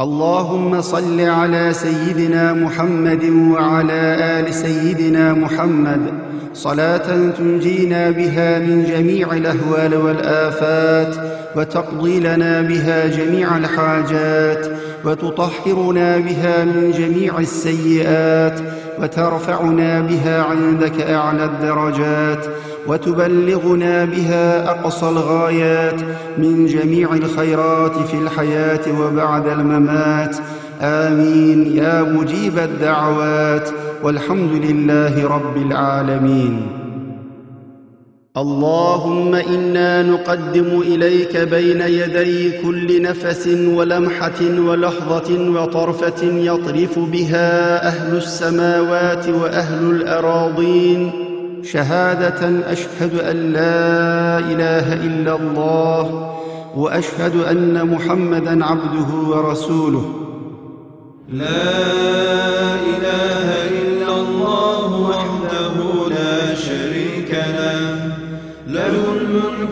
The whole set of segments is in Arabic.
اللهم صل على سيدنا محمد وعلى آل سيدنا محمد. صلاة تنجينا بها من جميع الأهوال والآفات وتقضي لنا بها جميع الحاجات. وتطهرنا بها من جميع السيئات وترفعنا بها عندك أعلى الدرجات وتبلغنا بها أقصى الغايات من جميع الخيرات في الحياة وبعد الممات. آمين. يا مجيب الدعوات. والحمد لله رب العالمين. اللهم إنا نقدم إليك بين يدي كل نفس ولمحة ولحظة وطرفة يطرف بها أهل السماوات وأهل الأراضين. شهادة أشهد أن لا إله إلا الله وأشهد أن محمدا عبده ورسوله. لا إله إلا الله وحده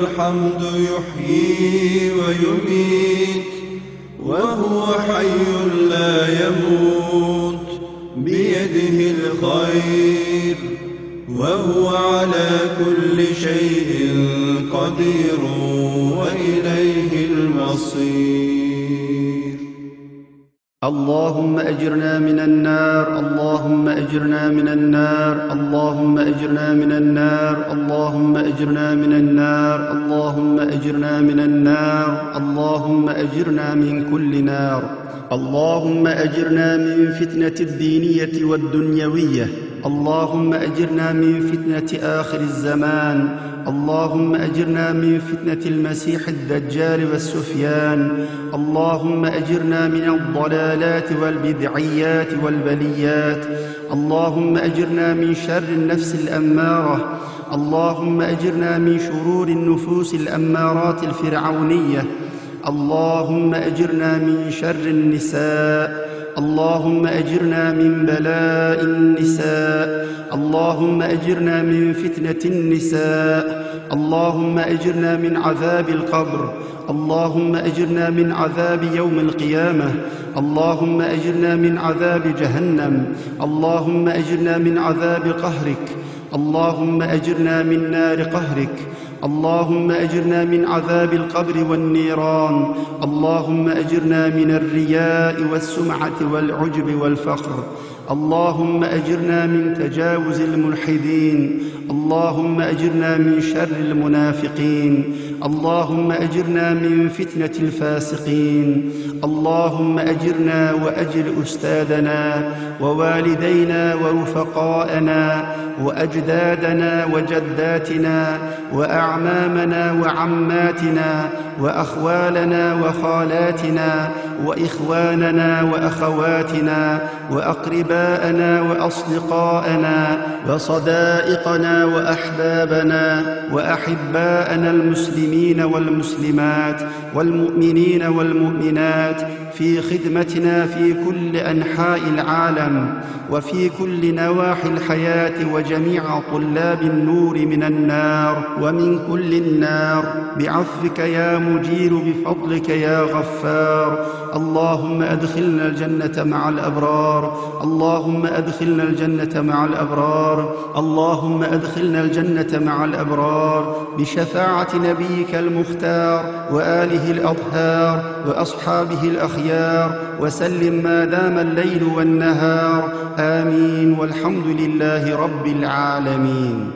الحمد يحيي ويميت وهو حي لا يموت بيده الخير وهو على كل شيء قدير وإليه المصير. اللهم أجرنا من النار اللهم أجرنا من النار اللهم أجرنا من النار اللهم أجرنا من النار اللهم أجرنا من النار اللهم أجرنا من كل نار اللهم أجرنا من فتنة الدينية والدنيوية. اللهم أجرنا من فتنة آخر الزمان. اللهم أجرنا من فتنة المسيح الدجال والسفيان. اللهم أجرنا من الضلالات والبدعيات والبليات. اللهم أجرنا من شر النفس الأمارة. اللهم أجرنا من شرور النفوس الأمارات الفرعونية. اللهم أجرنا من شر النساء. اللهم أجرنا من بلاء النساء اللهم أجرنا من فتنة النساء اللهم أجرنا من عذاب القبر اللهم أجرنا من عذاب يوم القيامة اللهم أجرنا من عذاب جهنم اللهم أجرنا من عذاب قهرك اللهم أجرنا من نار قهرك اللهم أجرنا من عذاب القبر والنيران. اللهم أجرنا من الرياء والسمعة والعجب والفخر. اللهم أجرنا من تجاوز الملحدين. اللهم أجرنا من شر المنافقين. اللهم أجرنا من فتنة الفاسقين. اللهم أجرنا واجر أستاذنا ووالدينا ورفقاءنا وأجدادنا وجداتنا وأعمامنا وعماتنا وأخوالنا وخالاتنا وإخواننا وأخواتنا وأقرباءنا وأصدقاءنا وصدائقنا وأحبابنا وأحباءنا المسلمين. والمسلمات والمؤمنين والمؤمنات في خدمتنا في كل أنحاء العالم وفي كل نواحي الحياة وجميع طلاب النور من النار ومن كل النار. بعفوك يا مجير بفضلك يا غفار. اللهم أدخلنا الجنة مع الأبرار. اللهم أدخلنا الجنة مع الأبرار. اللهم أدخلنا الجنة مع الأبرار. بشفاعة نبيك المختار وآله الأطهار وأصحابه الأخيار وسلم ما دام الليل والنهار. آمين. والحمد لله رب العالمين.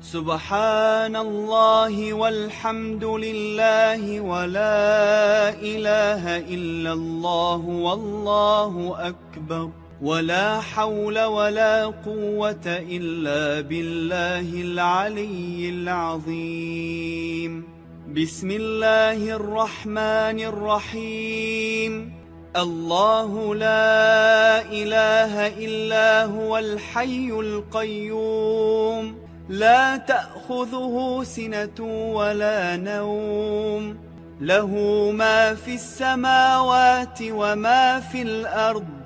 سبحان الله والحمد لله ولا إله إلا الله والله أكبر. ولا حول ولا قوة إلا بالله العلي العظيم. بسم الله الرحمن الرحيم. الله لا إله إلا هو الحي القيوم. لا تأخذه سنة ولا نوم. له ما في السماوات وما في الأرض.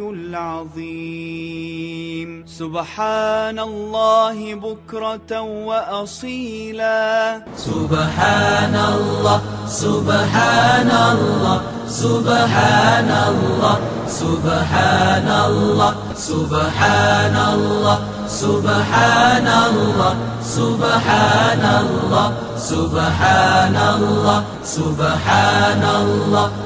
العظيم. سبحان الله بكرة وأصيلا. سبحان الله سبحان الله سبحان الله سبحان الله سبحان الله سبحان الله سبحان الله سبحان الله سبحان الله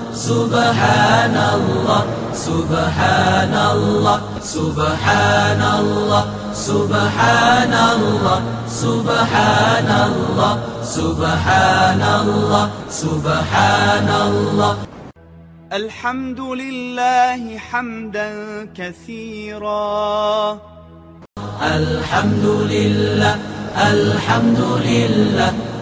سبحان الله سبحان الله سبحان الله سبحان الله سبحان الله سبحان الله سبحان الله الحمد لله حمدا كثيرا. الحمد لله الحمد لله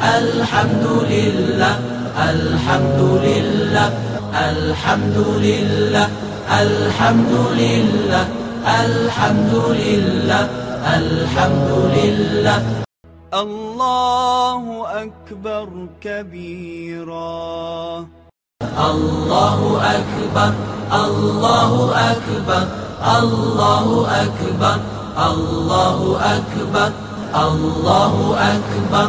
الحمد لله الحمد لله الحمد لله الحمد لله الحمد لله الحمد لله الله أكبر كبيرا. الله أكبر الله أكبر الله أكبر الله أكبر الله أكبر.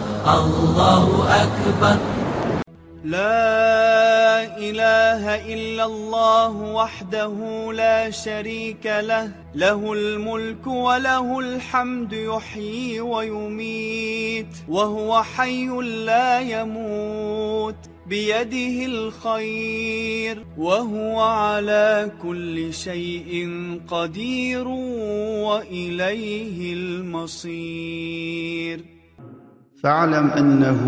الله أكبر. لا إله إلا الله وحده لا شريك له. له الملك وله الحمد يحيي ويميت. وهو حي لا يموت. بيده الخير. وهو على كل شيء قدير. وإليه المصير. فاعلم أنه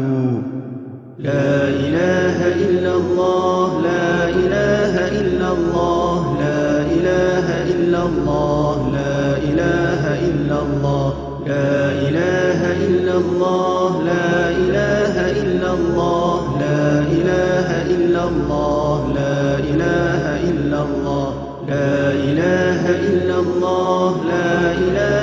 لا إله إلا الله لا إله إلا الله لا إله إلا الله لا إله إلا الله لا إله إلا الله لا إله إلا الله لا إله إلا الله لا إله إلا الله لا إله إلا الله لا إله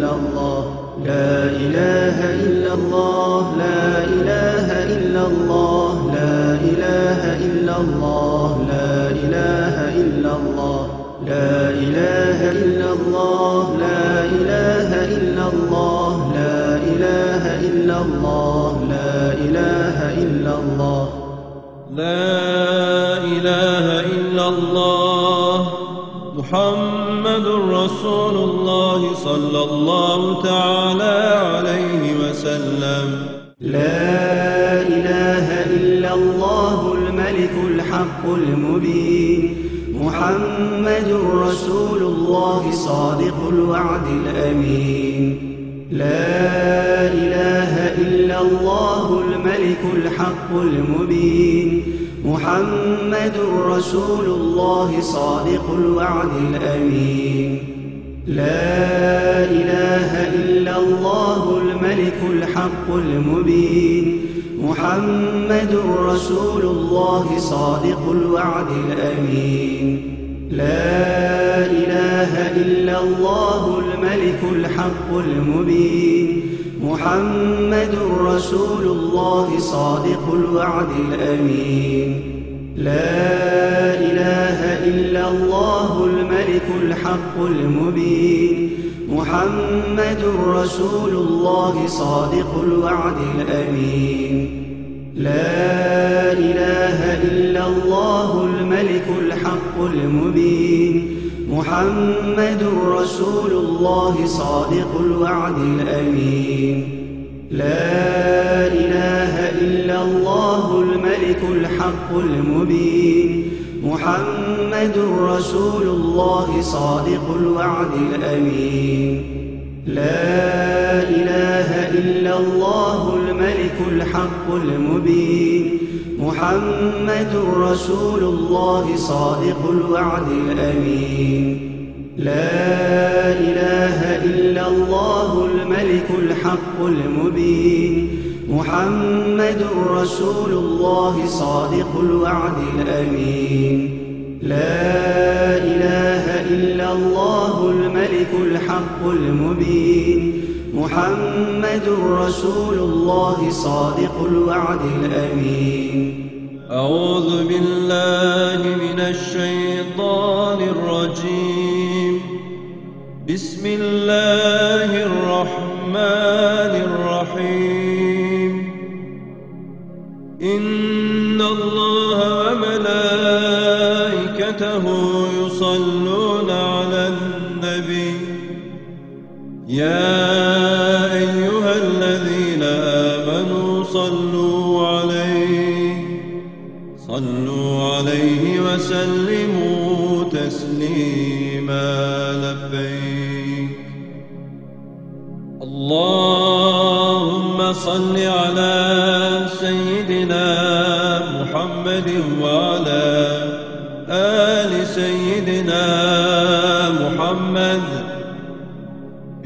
إلا الله لا إله إلا الله لا إله إلا الله لا إله إلا الله لا إله إلا الله لا إله إلا الله لا إله إلا الله لا إله إلا الله لا إله إلا الله لا إله إلا الله محمد رسول الله صلى الله تعالى عليه وسلم. لا إله إلا الله الملك الحق المبين. محمد رسول الله صادق الوعد الأمين. لا إله إلا الله الملك الحق المبين. محمد رسول الله صادق الوعد الأمين. لا إله إلا الله الملك الحق المبين. محمد رسول الله صادق الوعد الأمين. لا إله إلا الله الملك الحق المبين. محمد رسول الله صادق الوعد الأمين. لا إله إلا الله الملك الحق المبين. محمد رسول الله صادق الوعد الأمين. لا إله إلا الله الملك الحق المبين. محمد رسول الله صادق الوعد الأمين. لا إله إلا الله الملك الحق المبين. محمد رسول الله صادق الوعد الأمين. لا إله إلا الله الملك الحق المبين. محمد رسول الله صادق الوعد الأمين. لا إله إلا الله الملك الحق المبين. محمد رسول الله صادق الوعد الأمين. لا إله إلا الله الملك الحق المبين. محمد رسول الله صادق الوعد الأمين. أعوذ بالله من الشيطان الرجيم. بسم الله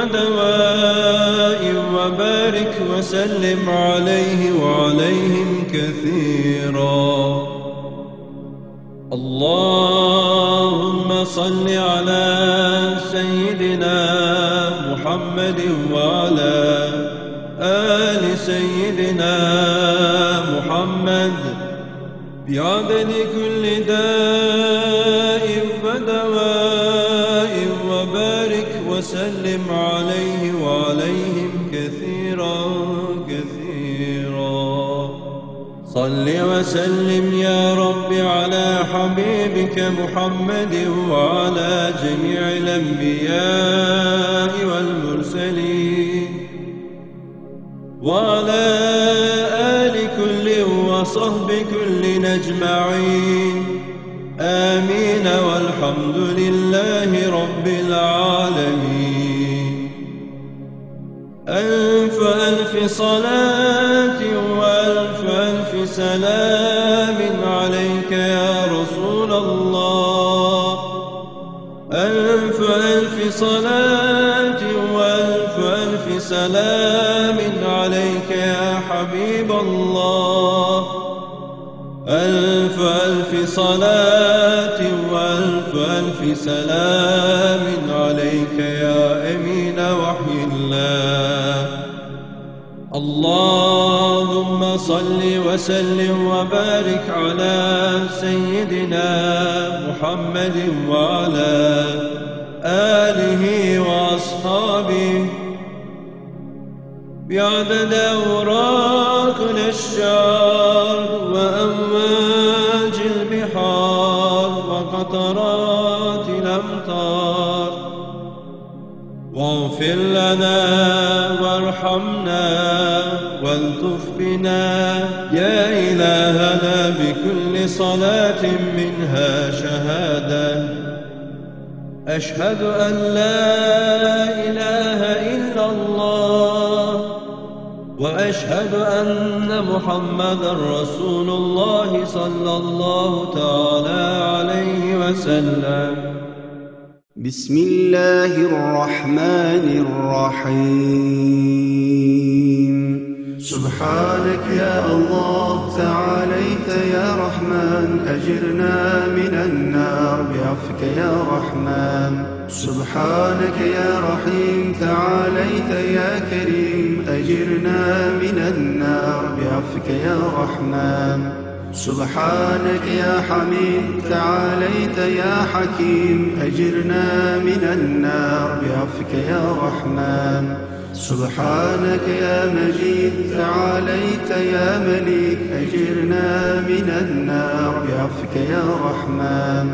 ودواء وبارك وسلم عليه وعليهم كثيرا. اللهم صل على سيدنا محمد وعلى آل سيدنا محمد. بعدد كل داء وبارك وسلم عليه وعليهم كثيرا كثيرا. صل وسلم يا رب على حبيبك محمد وعلى جميع الأنبياء والمرسلين. وعلى آل كل وصحب كل أجمعين. آمين والحمد لله رب العالمين. ألف ألف صلاة وألف ألف سلام عليك يا رسول الله. ألف ألف صلاة وألف ألف سلام عليك يا حبيب الله. ألف ألف صلاة وألف ألف سلام عليك يا أمين وحي الله. اللهم صل وسلم وبارك على سيدنا محمد وعلى آله وأصحابه. بعدد أوراقنا الشعر واغفر لنا وارحمنا والطف بنا. يا إلهنا بكل صلاة منها شهادة. أشهد أن لا إله إلا الله. وأشهد أن محمدا رسول الله صلى الله تعالى عليه وسلم. بسم الله الرحمن الرحيم. سبحانك يا الله تعاليت يا رحمن أجرنا من النار بعفك يا رحمن. سبحانك يا رحيم تعاليت يا كريم أجرنا من النار بعفك يا رحمن. سبحانك يا حميد تعاليت يا حكيم. أجرنا من النار بعفك يا رحمن. سبحانك يا مجيد تعاليت يا مليك. أجرنا من النار بعفك يا رحمن.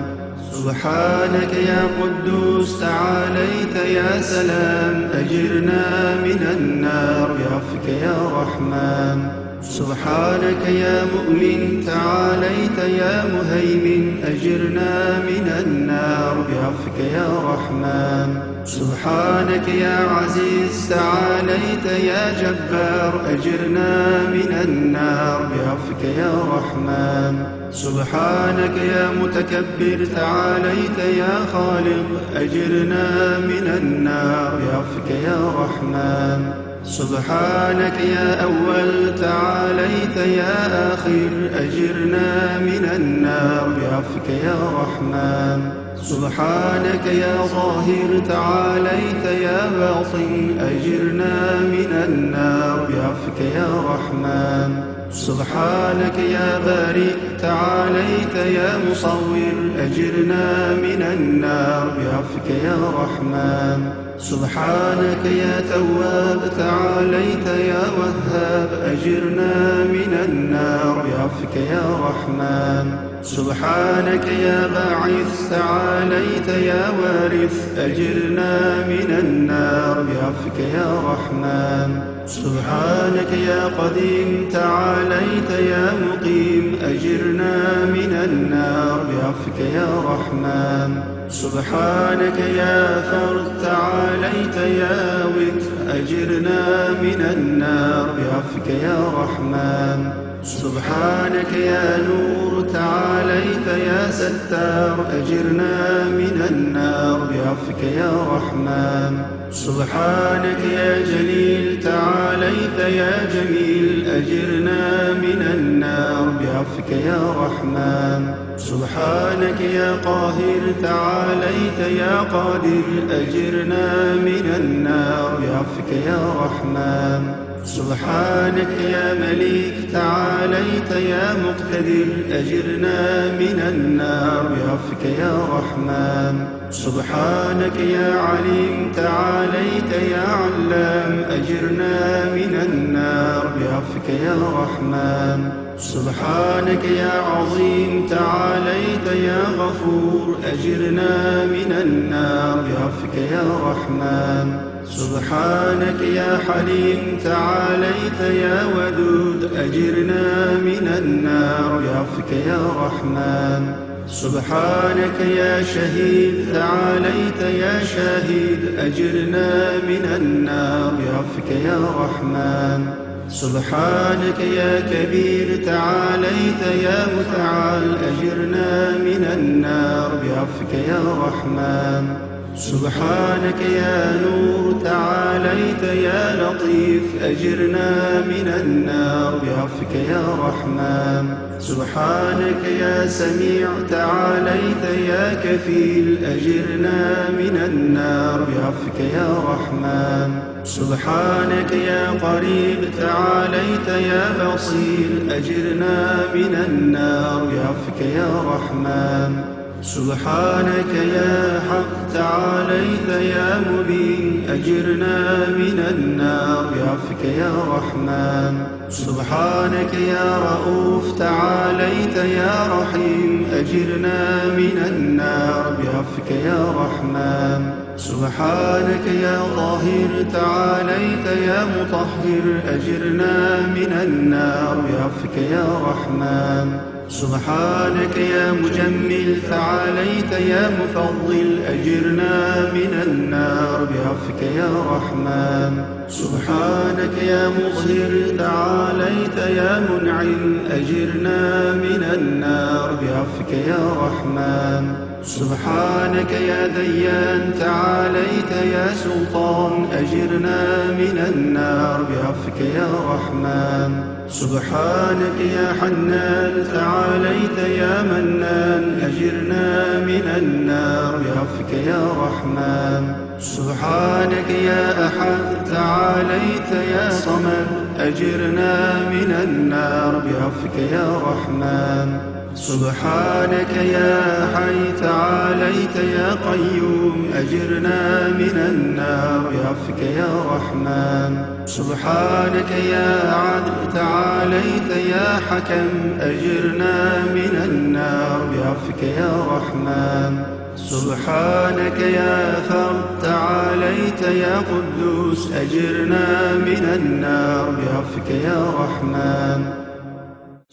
سبحانك يا قدوس تعاليت يا سلام. أجرنا من النار بعفك يا رحمن. سبحانك يا مؤمن تعاليت يا مهيمن أجرنا من النار بعفك يا رحمن. سبحانك يا عزيز تعاليت يا جبار أجرنا من النار بعفك يا رحمن. سبحانك يا متكبر تعاليت يا خالق أجرنا من النار بعفك يا رحمن. سبحانك يا أول تعاليت يا آخر أجرنا من النار بعفك يا رحمن. سبحانك يا ظاهر تعاليت يا باطن أجرنا من النار بعفك يا رحمن. سبحانك يا بارئ تعاليت يا مصور أجرنا من النار بعفك يا رحمن. سبحانك يا تواب تعاليت يا وهاب أجرنا من النار بعفك يا رحمن. سبحانك يا باعث تعاليت يا وارث أجرنا من النار بعفك يا رحمن. سبحانك يا قديم تعاليت يا مقيم أجرنا من النار بعفك يا رحمن. سبحانك يا فرد تعاليت يا وتر أجرنا من النار بعفك يا رحمن. سبحانك يا نور تعاليت يا ستار أجرنا من النار بعفك يا رحمن. سبحانك يا جليل تعاليت يا جميل أجرنا من النار بعفك يا رحمن. سبحانك يا قاهر تعاليت يا قادر أجرنا من النار بعفك يا رحمن. سبحانك يا مليك تعاليت يا مقتدر أجرنا من النار بعفك يا رحمن. سبحانك يا عليم تعاليت يا علام أجرنا من النار بعفك يا رحمن. سبحانك يا عظيم تعاليت يا غفور أجرنا من النار بعفك يا رحمن. سبحانك يا حليم تعاليت يا ودود أجرنا من النار بعفك يا رحمن. سبحانك يا شهيد تعاليت يا شاهد أجرنا من النار بعفك يا رحمن. سبحانك يا كبير تعاليت يا متعال أجرنا من النار بعفك يا رحمن. سبحانك يا نور تعاليت يا لطيف أجرنا من النار بعفك يا رحمن. سبحانك يا سميع تعاليت يا كفيل أجرنا من النار بعفك يا رحمن. سبحانك يا قريب تعاليت يا بصير أجرنا من النار بعفك يا رحمن. سبحانك يا حق تعاليت يا مبين أجرنا من النار بعفك يا رحمن. سبحانك يا رؤوف تعاليت يا رحيم أجرنا من النار بعفك يا رحمن. سبحانك يا ظاهر تعاليت يا مطهر أجرنا من النار بعفك يا رحمن. سبحانك يا مجمل تعاليت يا مفضل أجرنا من النار بعفك يا رحمن. سبحانك يا مظهر تعاليت يا منعم أجرنا من النار بعفك يا رحمن. سبحانك يا ديان تعاليت يا سلطان أجرنا من النار بعفك يا رحمن. سبحانك يا حنان تعاليت يا منان أجرنا من النار بعفك يا رحمن. سبحانك يا أحد تعاليت يا صمد أجرنا من النار بعفوك يا رحمن. سبحانك يا حي تعاليت يا قيوم أجرنا من النار بعفوك يا رحمن. سبحانك يا عدل تعاليت يا حكم أجرنا من النار بعفوك يا رحمن. سبحانك يا فرد تعاليت يا قدوس أجرنا من النار بعفوك يا رحمن.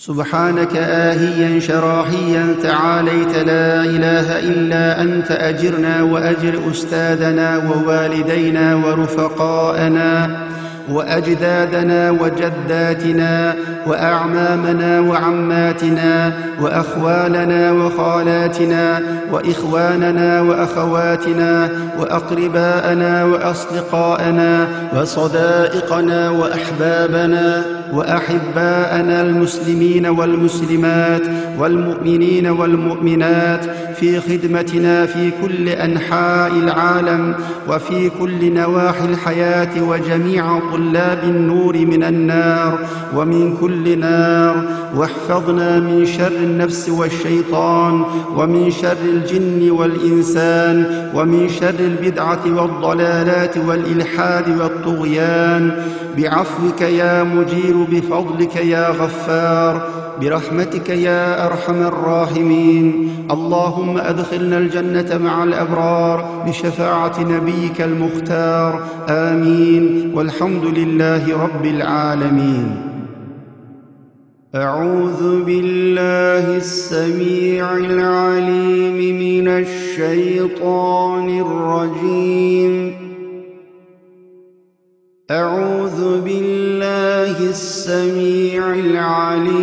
سبحانك آهيا شراحيا تعاليت لا إله إلا أنت أجرنا وأجر أستاذنا ووالدينا ورفقاءنا وأجدادنا وجداتنا وأعمامنا وعماتنا وأخوالنا وخالاتنا وإخواننا وأخواتنا وأقرباءنا وأصدقاءنا وصدائقنا وأحبابنا وأحباءنا المسلمين والمسلمات والمؤمنين والمؤمنات في خدمتنا في كل أنحاء العالم وفي كل نواحي الحياة وجميع طلاب النور من النار ومن كل نار واحفظنا من شر النفس والشيطان ومن شر الجن والإنسان ومن شر البدعة والضلالات والإلحاد والطغيان بعفوك يا مجير بفضلك يا غفار برحمتك يا أرحم الراحمين. اللهم أدخلنا الجنة مع الأبرار بشفاعة نبيك المختار. آمين. والحمد لله رب العالمين. أعوذ بالله السميع العليم من الشيطان الرجيم. أعوذ بالله السميع العليم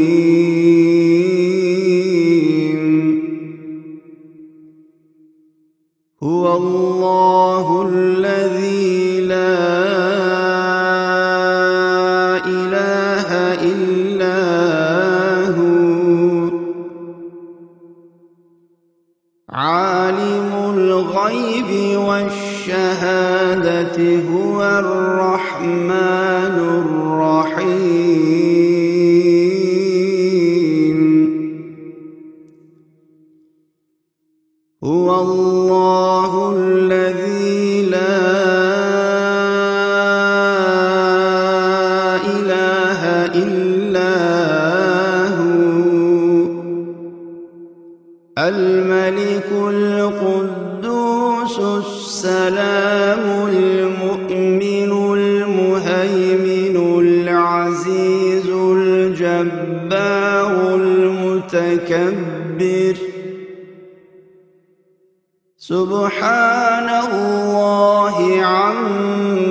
عالم الغيب والشهادة هو الرحمن. المتكبر سبحان الله عما